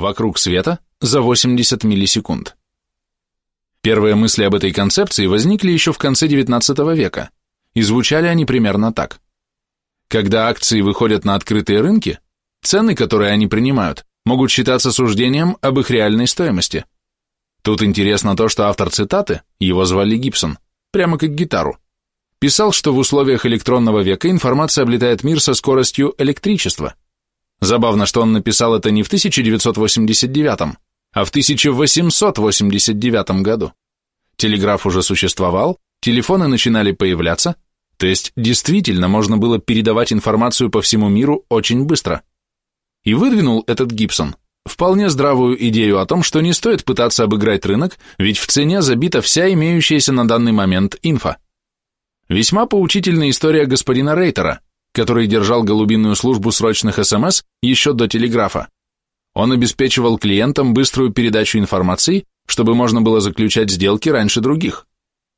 вокруг света за 80 миллисекунд. Первые мысли об этой концепции возникли еще в конце XIX века, и звучали они примерно так. Когда акции выходят на открытые рынки, цены, которые они принимают, могут считаться суждением об их реальной стоимости. Тут интересно то, что автор цитаты, его звали Гибсон, прямо как гитару, писал, что в условиях электронного века информация облетает мир со скоростью электричества. Забавно, что он написал это не в 1989, а в 1889 году. Телеграф уже существовал, телефоны начинали появляться, то есть действительно можно было передавать информацию по всему миру очень быстро. И выдвинул этот Гибсон вполне здравую идею о том, что не стоит пытаться обыграть рынок, ведь в цене забита вся имеющаяся на данный момент инфа. Весьма поучительная история господина Рейтера, который держал голубиную службу срочных СМС еще до телеграфа. Он обеспечивал клиентам быструю передачу информации, чтобы можно было заключать сделки раньше других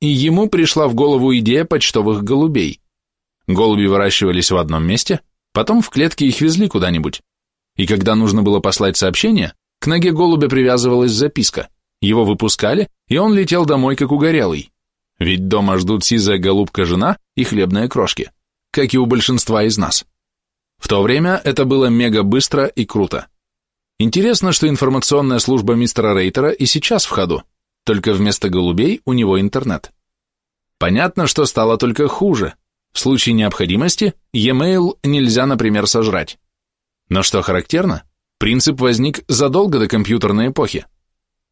и ему пришла в голову идея почтовых голубей. Голуби выращивались в одном месте, потом в клетке их везли куда-нибудь. И когда нужно было послать сообщение, к ноге голубя привязывалась записка. Его выпускали, и он летел домой как угорелый. Ведь дома ждут сизая голубка-жена и хлебные крошки, как и у большинства из нас. В то время это было мега быстро и круто. Интересно, что информационная служба мистера Рейтера и сейчас в ходу только вместо голубей у него интернет. Понятно, что стало только хуже. В случае необходимости e-mail нельзя, например, сожрать. Но что характерно, принцип возник задолго до компьютерной эпохи.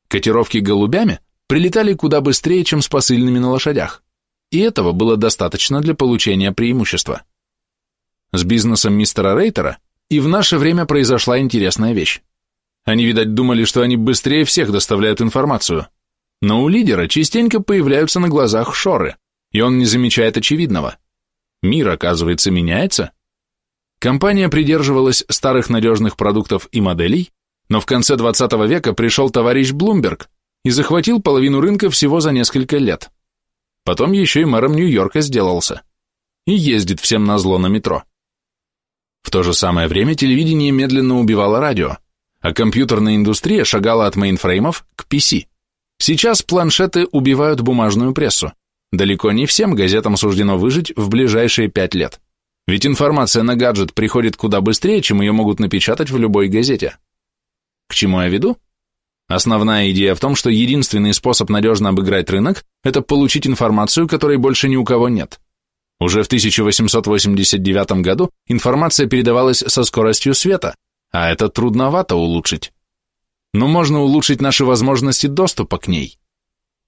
Котировки голубями прилетали куда быстрее, чем с посыльными на лошадях, и этого было достаточно для получения преимущества. С бизнесом мистера Рейтера и в наше время произошла интересная вещь. Они, видать, думали, что они быстрее всех доставляют информацию – но у лидера частенько появляются на глазах шоры, и он не замечает очевидного. Мир, оказывается, меняется. Компания придерживалась старых надежных продуктов и моделей, но в конце 20 века пришел товарищ Блумберг и захватил половину рынка всего за несколько лет. Потом еще и мэром Нью-Йорка сделался. И ездит всем на зло на метро. В то же самое время телевидение медленно убивало радио, а компьютерная индустрия шагала от мейнфреймов к PC. Сейчас планшеты убивают бумажную прессу. Далеко не всем газетам суждено выжить в ближайшие пять лет. Ведь информация на гаджет приходит куда быстрее, чем ее могут напечатать в любой газете. К чему я веду? Основная идея в том, что единственный способ надежно обыграть рынок – это получить информацию, которой больше ни у кого нет. Уже в 1889 году информация передавалась со скоростью света, а это трудновато улучшить но можно улучшить наши возможности доступа к ней.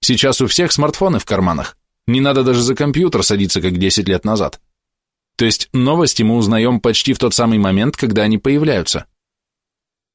Сейчас у всех смартфоны в карманах, не надо даже за компьютер садиться, как 10 лет назад. То есть новости мы узнаем почти в тот самый момент, когда они появляются.